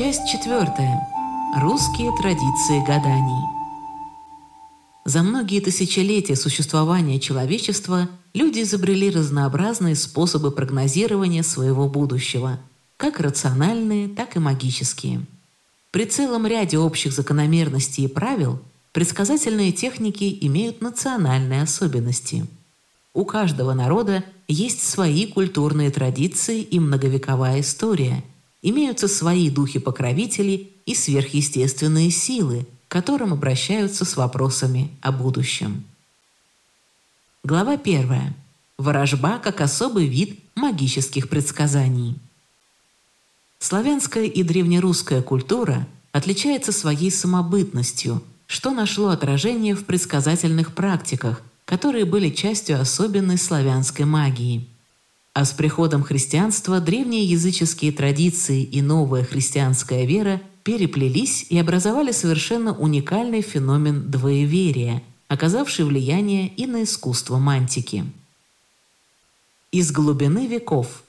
Часть четвертая. Русские традиции гаданий. За многие тысячелетия существования человечества люди изобрели разнообразные способы прогнозирования своего будущего, как рациональные, так и магические. При целом ряде общих закономерностей и правил предсказательные техники имеют национальные особенности. У каждого народа есть свои культурные традиции и многовековая история. Имеются свои духи-покровители и сверхъестественные силы, к которым обращаются с вопросами о будущем. Глава 1. Ворожба как особый вид магических предсказаний. Славянская и древнерусская культура отличается своей самобытностью, что нашло отражение в предсказательных практиках, которые были частью особенной славянской магии. А с приходом христианства древние языческие традиции и новая христианская вера переплелись и образовали совершенно уникальный феномен двоеверия, оказавший влияние и на искусство мантики. Из глубины веков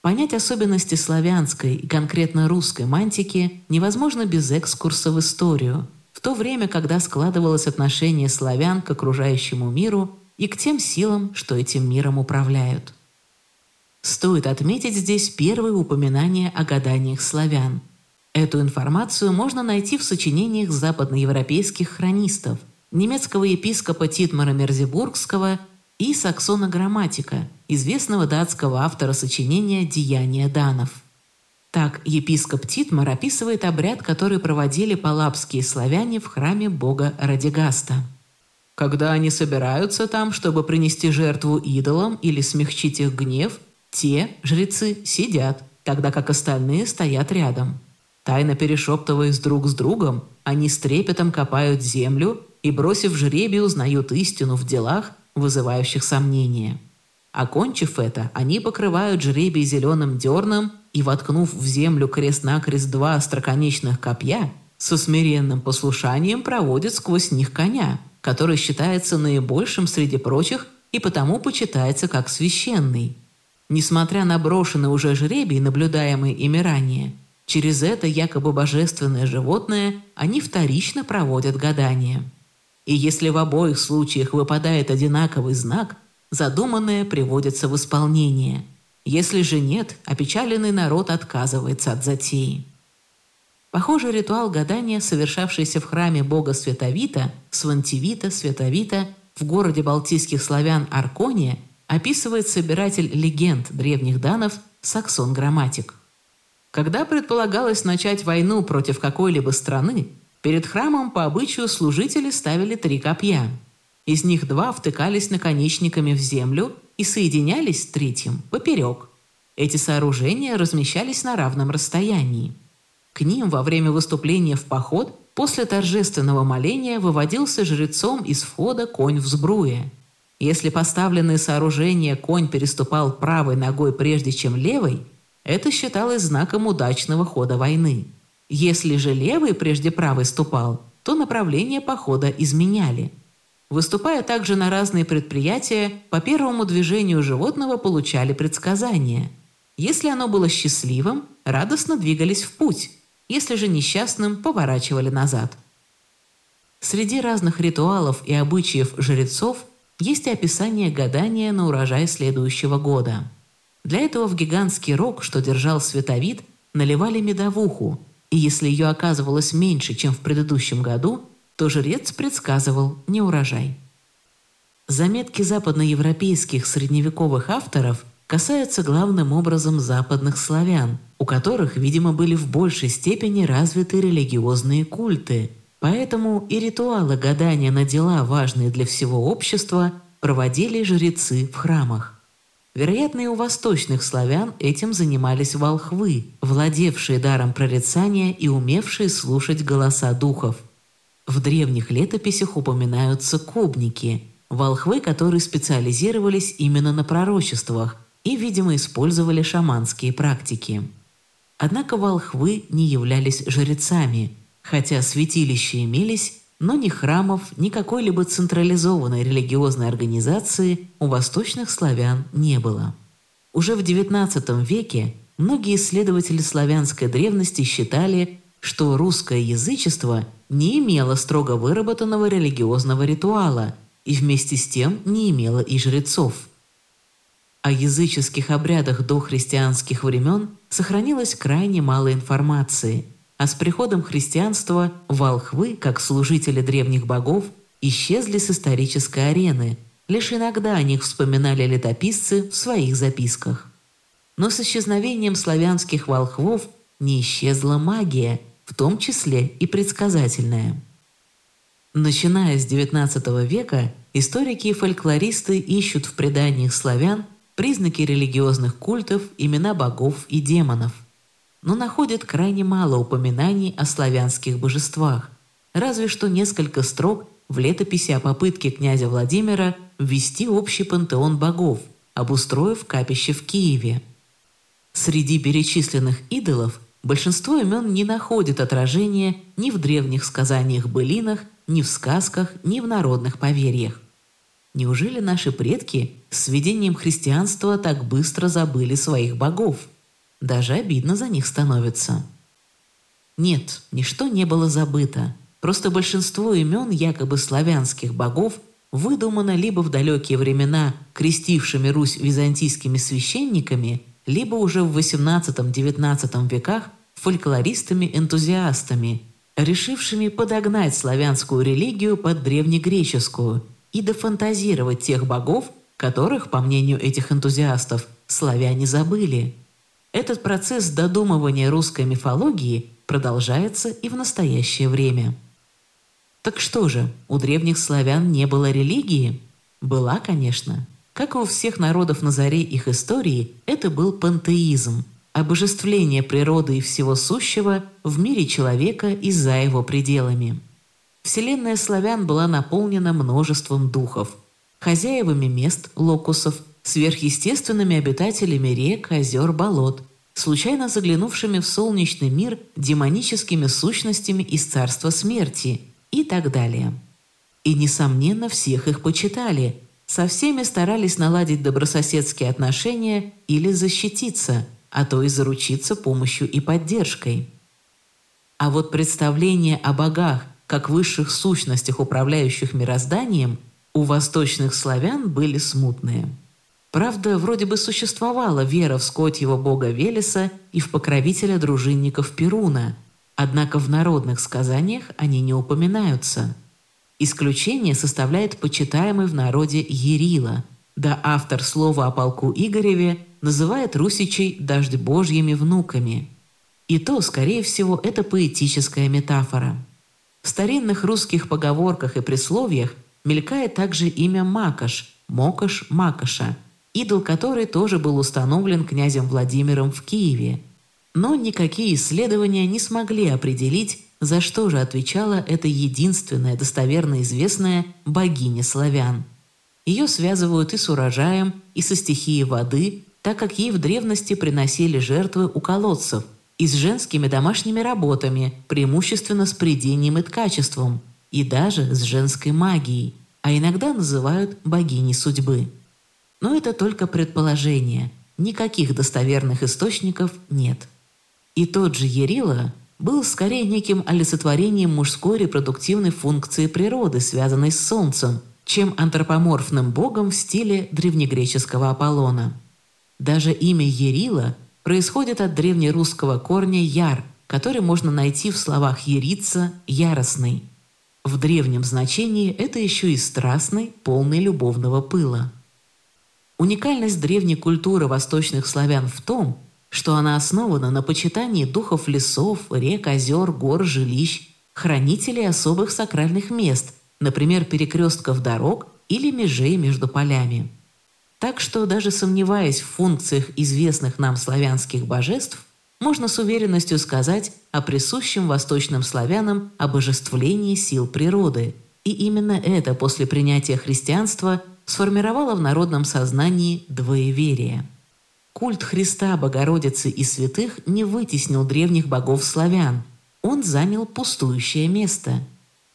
Понять особенности славянской и конкретно русской мантики невозможно без экскурса в историю – в то время, когда складывалось отношение славян к окружающему миру и к тем силам, что этим миром управляют. Стоит отметить здесь первые упоминания о гаданиях славян. Эту информацию можно найти в сочинениях западноевропейских хронистов, немецкого епископа Титмара Мерзебургского и Саксона Грамматика, известного датского автора сочинения «Деяния данов». Так епископ Титмар описывает обряд, который проводили палапские славяне в храме бога Радигаста. Когда они собираются там, чтобы принести жертву идолам или смягчить их гнев, те, жрецы, сидят, тогда как остальные стоят рядом. Тайно перешептываясь друг с другом, они с трепетом копают землю и, бросив жребий, узнают истину в делах, вызывающих сомнения. Окончив это, они покрывают жребий зеленым дерном и, воткнув в землю крест-накрест два остроконечных копья, со смиренным послушанием проводят сквозь них коня, который считается наибольшим среди прочих и потому почитается как священный. Несмотря на брошенный уже жребий, наблюдаемый ими ранее, через это якобы божественное животное они вторично проводят гадание. И если в обоих случаях выпадает одинаковый знак, задуманное приводится в исполнение – если же нет, опечаленный народ отказывается от затеи. Похожий ритуал гадания, совершавшийся в храме бога Световита, Свантивита, Световита, в городе балтийских славян Аркония, описывает собиратель легенд древних данов Саксон Грамматик. Когда предполагалось начать войну против какой-либо страны, перед храмом по обычаю служители ставили три копья. Из них два втыкались наконечниками в землю и соединялись с третьим поперек. Эти сооружения размещались на равном расстоянии. К ним во время выступления в поход после торжественного моления выводился жрецом из входа конь в сбруе. Если поставленное сооружение конь переступал правой ногой прежде чем левой, это считалось знаком удачного хода войны. Если же левый прежде правой ступал, то направление похода изменяли – Выступая также на разные предприятия, по первому движению животного получали предсказания. Если оно было счастливым, радостно двигались в путь, если же несчастным, поворачивали назад. Среди разных ритуалов и обычаев жрецов есть и описание гадания на урожай следующего года. Для этого в гигантский рог, что держал световид, наливали медовуху, и если ее оказывалось меньше, чем в предыдущем году – то жрец предсказывал неурожай. Заметки западноевропейских средневековых авторов касаются главным образом западных славян, у которых, видимо, были в большей степени развиты религиозные культы, поэтому и ритуалы гадания на дела, важные для всего общества, проводили жрецы в храмах. Вероятно, и у восточных славян этим занимались волхвы, владевшие даром прорицания и умевшие слушать голоса духов – в древних летописях упоминаются кобники, волхвы, которые специализировались именно на пророчествах и, видимо, использовали шаманские практики. Однако волхвы не являлись жрецами, хотя святилища имелись, но ни храмов, ни какой-либо централизованной религиозной организации у восточных славян не было. Уже в XIX веке многие исследователи славянской древности считали, что русское язычество не имело строго выработанного религиозного ритуала и вместе с тем не имело и жрецов. О языческих обрядах до христианских времен сохранилось крайне мало информации, а с приходом христианства волхвы, как служители древних богов, исчезли с исторической арены, лишь иногда о них вспоминали летописцы в своих записках. Но с исчезновением славянских волхвов не исчезла магия – в том числе и предсказательное. Начиная с XIX века, историки и фольклористы ищут в преданиях славян признаки религиозных культов, имена богов и демонов, но находят крайне мало упоминаний о славянских божествах, разве что несколько строк в летописи о попытке князя Владимира ввести общий пантеон богов, обустроив капище в Киеве. Среди перечисленных идолов большинство имен не находит отражения ни в древних сказаниях-былинах, ни в сказках, ни в народных поверьях. Неужели наши предки с введением христианства так быстро забыли своих богов? Даже обидно за них становится. Нет, ничто не было забыто. Просто большинство имен якобы славянских богов выдумано либо в далекие времена крестившими Русь византийскими священниками – либо уже в XVIII-XIX веках фольклористами-энтузиастами, решившими подогнать славянскую религию под древнегреческую и дофантазировать тех богов, которых, по мнению этих энтузиастов, славяне забыли. Этот процесс додумывания русской мифологии продолжается и в настоящее время. Так что же, у древних славян не было религии? Была, конечно. Как и у всех народов на заре их истории, это был пантеизм – обожествление природы и всего сущего в мире человека и за его пределами. Вселенная славян была наполнена множеством духов, хозяевами мест, локусов, сверхъестественными обитателями рек, озер, болот, случайно заглянувшими в солнечный мир демоническими сущностями из царства смерти и так далее. И, несомненно, всех их почитали – со всеми старались наладить добрососедские отношения или защититься, а то и заручиться помощью и поддержкой. А вот представление о богах как высших сущностях, управляющих мирозданием, у восточных славян были смутные. Правда, вроде бы существовала вера в скотьего бога Велеса и в покровителя дружинников Перуна, однако в народных сказаниях они не упоминаются – Исключение составляет почитаемый в народе Ерила, да автор слова о полку Игореве называет русичей «дождь божьими внуками». И то, скорее всего, это поэтическая метафора. В старинных русских поговорках и присловиях мелькает также имя Макаш, Мокаш Макаша, идол который тоже был установлен князем Владимиром в Киеве. Но никакие исследования не смогли определить, за что же отвечала эта единственная достоверно известная богиня славян? Ее связывают и с урожаем, и со стихией воды, так как ей в древности приносили жертвы у колодцев, и с женскими домашними работами, преимущественно с придением и ткачеством, и даже с женской магией, а иногда называют богиней судьбы. Но это только предположение, никаких достоверных источников нет. И тот же Ерила был скорее неким олицетворением мужской репродуктивной функции природы, связанной с Солнцем, чем антропоморфным богом в стиле древнегреческого Аполлона. Даже имя Ерила происходит от древнерусского корня «яр», который можно найти в словах «ярица» – «яростный». В древнем значении это еще и страстный, полный любовного пыла. Уникальность древней культуры восточных славян в том, что она основана на почитании духов лесов, рек, озер, гор, жилищ, хранителей особых сакральных мест, например, перекрестков дорог или межей между полями. Так что, даже сомневаясь в функциях известных нам славянских божеств, можно с уверенностью сказать о присущем восточным славянам обожествлении сил природы. И именно это после принятия христианства сформировало в народном сознании двоеверие – Культ Христа, Богородицы и святых не вытеснил древних богов славян. Он занял пустующее место.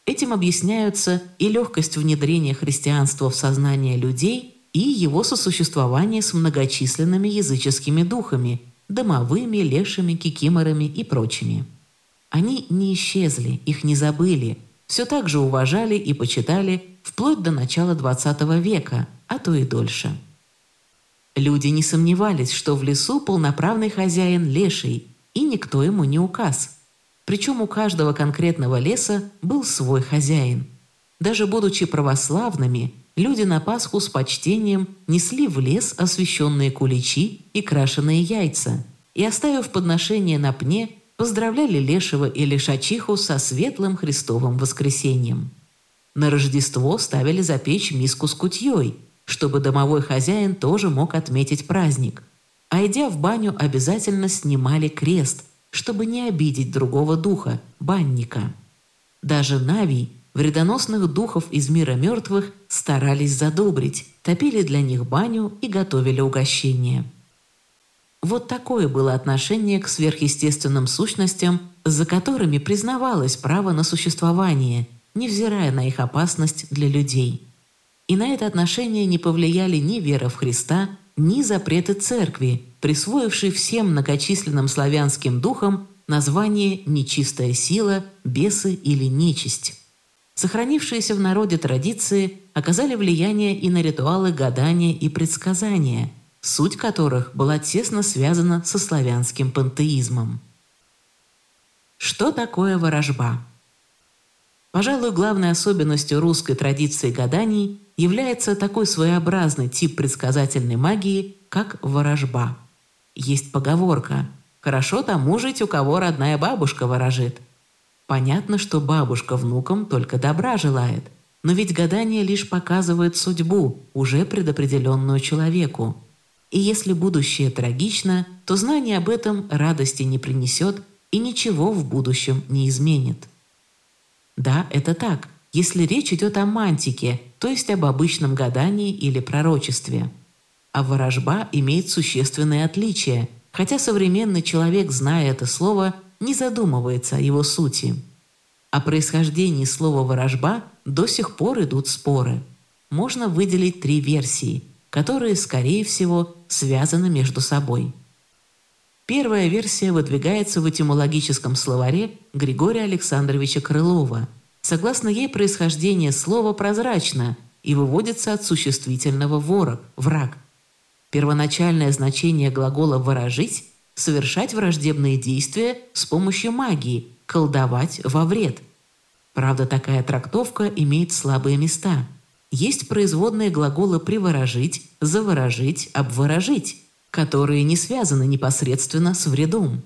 Этим объясняются и легкость внедрения христианства в сознание людей, и его сосуществование с многочисленными языческими духами, домовыми, лешими, кикиморами и прочими. Они не исчезли, их не забыли, все так же уважали и почитали вплоть до начала XX века, а то и дольше. Люди не сомневались, что в лесу полноправный хозяин леший, и никто ему не указ. Причем у каждого конкретного леса был свой хозяин. Даже будучи православными, люди на Пасху с почтением несли в лес освященные куличи и крашеные яйца и, оставив подношение на пне, поздравляли Лешего и Лешачиху со светлым Христовым воскресением. На Рождество ставили за печь миску с кутьей, чтобы домовой хозяин тоже мог отметить праздник. А идя в баню, обязательно снимали крест, чтобы не обидеть другого духа, банника. Даже Навий, вредоносных духов из мира мертвых, старались задобрить, топили для них баню и готовили угощение. Вот такое было отношение к сверхъестественным сущностям, за которыми признавалось право на существование, невзирая на их опасность для людей. И на это отношение не повлияли ни вера в Христа, ни запреты церкви, присвоившие всем многочисленным славянским духам название «нечистая сила», «бесы» или «нечисть». Сохранившиеся в народе традиции оказали влияние и на ритуалы гадания и предсказания, суть которых была тесно связана со славянским пантеизмом. Что такое ворожба? Пожалуй, главной особенностью русской традиции гаданий является такой своеобразный тип предсказательной магии, как ворожба. Есть поговорка «Хорошо тому жить, у кого родная бабушка ворожит». Понятно, что бабушка внукам только добра желает, но ведь гадание лишь показывает судьбу, уже предопределенную человеку. И если будущее трагично, то знание об этом радости не принесет и ничего в будущем не изменит. Да, это так, если речь идет о мантике, то есть об обычном гадании или пророчестве. А ворожба имеет существенные отличия, хотя современный человек, зная это слово, не задумывается о его сути. О происхождении слова «ворожба» до сих пор идут споры. Можно выделить три версии, которые, скорее всего, связаны между собой. Первая версия выдвигается в этимологическом словаре Григория Александровича Крылова. Согласно ей, происхождение слова прозрачно и выводится от существительного «ворог» – «враг». Первоначальное значение глагола «ворожить» – совершать враждебные действия с помощью магии, колдовать во вред. Правда, такая трактовка имеет слабые места. Есть производные глаголы «приворожить», «заворожить», «обворожить», которые не связаны непосредственно с вредом.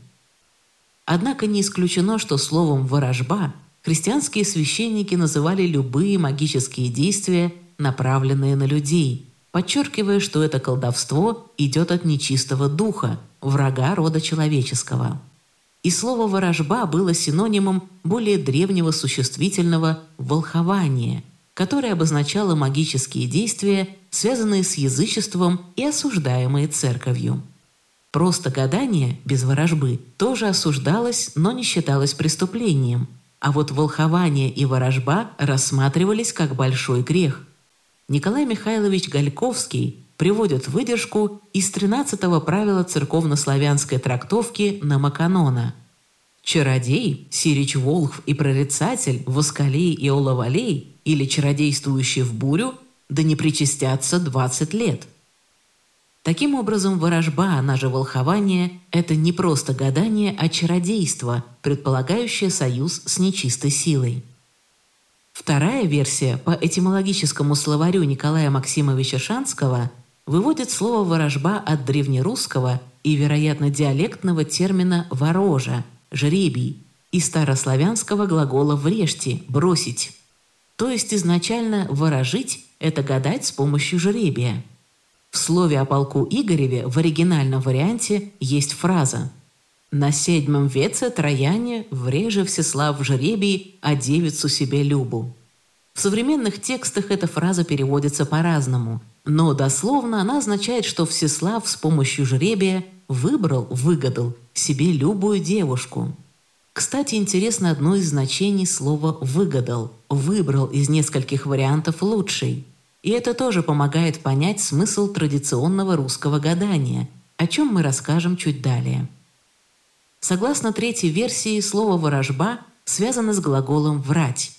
Однако не исключено, что словом «ворожба» христианские священники называли любые магические действия, направленные на людей, подчеркивая, что это колдовство идет от нечистого духа, врага рода человеческого. И слово «ворожба» было синонимом более древнего существительного «волхование», которое обозначало магические действия, связанные с язычеством и осуждаемые церковью. Просто гадание без ворожбы тоже осуждалось, но не считалось преступлением, а вот волхование и ворожба рассматривались как большой грех. Николай Михайлович Гальковский приводит выдержку из 13-го правила церковно-славянской трактовки на Маканона. «Чародей, сирич волхв и прорицатель, воскалей и оловалей или чародействующий в бурю да не причастятся 20 лет. Таким образом, ворожба, она же волхование, это не просто гадание, а чародейство, предполагающее союз с нечистой силой. Вторая версия по этимологическому словарю Николая Максимовича Шанского выводит слово «ворожба» от древнерусского и, вероятно, диалектного термина «ворожа» – «жребий» и старославянского глагола «врежьте» – «бросить». То есть изначально «ворожить» это гадать с помощью жребия. В слове о полку Игореве в оригинальном варианте есть фраза «На седьмом веце трояне вреже всеслав жребий, а девицу себе любу». В современных текстах эта фраза переводится по-разному, но дословно она означает, что Всеслав с помощью жребия выбрал, выгадал себе любую девушку. Кстати, интересно одно из значений слова «выгадал» – выбрал из нескольких вариантов лучший – и это тоже помогает понять смысл традиционного русского гадания, о чем мы расскажем чуть далее. Согласно третьей версии, слово «ворожба» связано с глаголом «врать».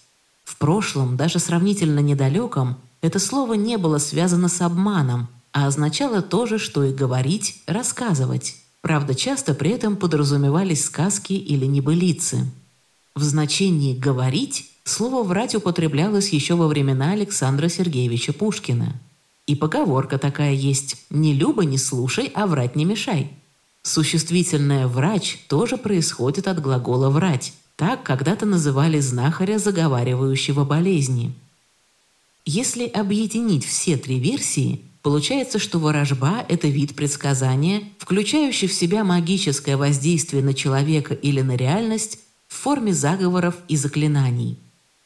В прошлом, даже сравнительно недалеком, это слово не было связано с обманом, а означало то же, что и говорить, рассказывать. Правда, часто при этом подразумевались сказки или небылицы. В значении «говорить» слово «врать» употреблялось еще во времена Александра Сергеевича Пушкина. И поговорка такая есть «не люба, не слушай, а врать не мешай». Существительное «врач» тоже происходит от глагола «врать». Так когда-то называли знахаря, заговаривающего болезни. Если объединить все три версии, получается, что ворожба – это вид предсказания, включающий в себя магическое воздействие на человека или на реальность в форме заговоров и заклинаний.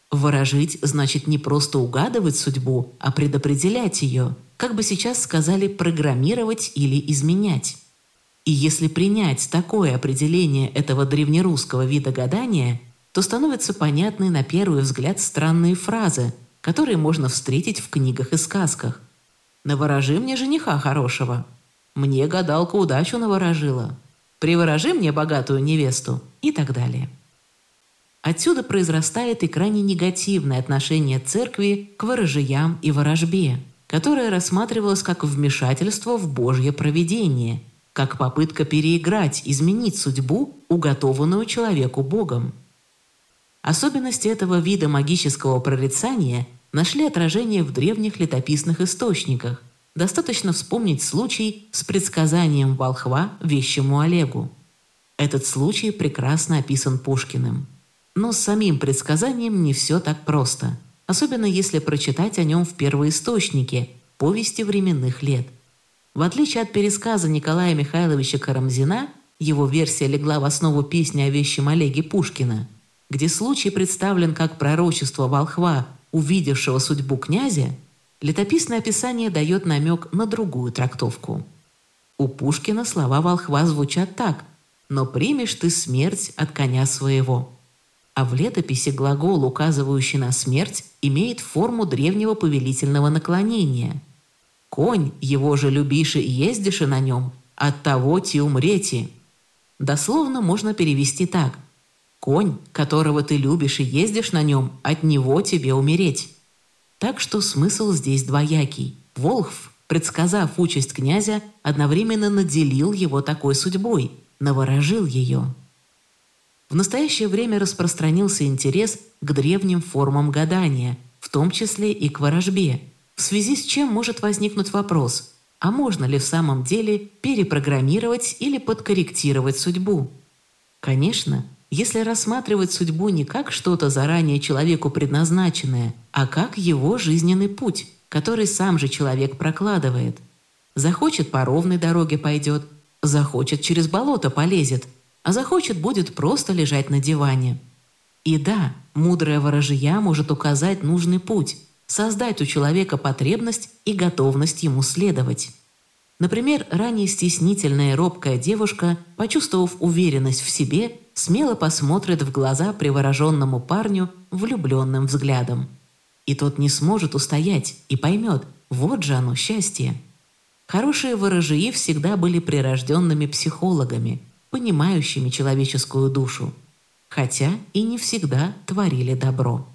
Ворожить значит не просто угадывать судьбу, а предопределять ее, как бы сейчас сказали программировать или изменять. И если принять такое определение этого древнерусского вида гадания, то становятся понятны на первый взгляд странные фразы, которые можно встретить в книгах и сказках. «Наворожи мне жениха хорошего», «Мне гадалка удачу наворожила», «Приворожи мне богатую невесту» и так далее. Отсюда произрастает и крайне негативное отношение церкви к ворожиям и ворожбе, которое рассматривалось как вмешательство в Божье провидение – как попытка переиграть, изменить судьбу, уготованную человеку Богом. Особенности этого вида магического прорицания нашли отражение в древних летописных источниках. Достаточно вспомнить случай с предсказанием волхва вещему Олегу. Этот случай прекрасно описан Пушкиным. Но с самим предсказанием не все так просто, особенно если прочитать о нем в первоисточнике, повести временных лет – в отличие от пересказа Николая Михайловича Карамзина, его версия легла в основу песни о вещем Олеге Пушкина, где случай представлен как пророчество волхва, увидевшего судьбу князя, летописное описание дает намек на другую трактовку. У Пушкина слова волхва звучат так «но примешь ты смерть от коня своего». А в летописи глагол, указывающий на смерть, имеет форму древнего повелительного наклонения – Конь, его же любишь и ездишь и на нем, от того ти умрети. Дословно можно перевести так. Конь, которого ты любишь и ездишь на нем, от него тебе умереть. Так что смысл здесь двоякий. Волхв, предсказав участь князя, одновременно наделил его такой судьбой, наворожил ее. В настоящее время распространился интерес к древним формам гадания, в том числе и к ворожбе – в связи с чем может возникнуть вопрос, а можно ли в самом деле перепрограммировать или подкорректировать судьбу? Конечно, если рассматривать судьбу не как что-то заранее человеку предназначенное, а как его жизненный путь, который сам же человек прокладывает. Захочет по ровной дороге пойдет, захочет через болото полезет, а захочет будет просто лежать на диване. И да, мудрая ворожья может указать нужный путь, создать у человека потребность и готовность ему следовать. Например, ранее стеснительная робкая девушка, почувствовав уверенность в себе, смело посмотрит в глаза привороженному парню влюбленным взглядом. И тот не сможет устоять и поймет, вот же оно счастье. Хорошие ворожии всегда были прирожденными психологами, понимающими человеческую душу, хотя и не всегда творили добро.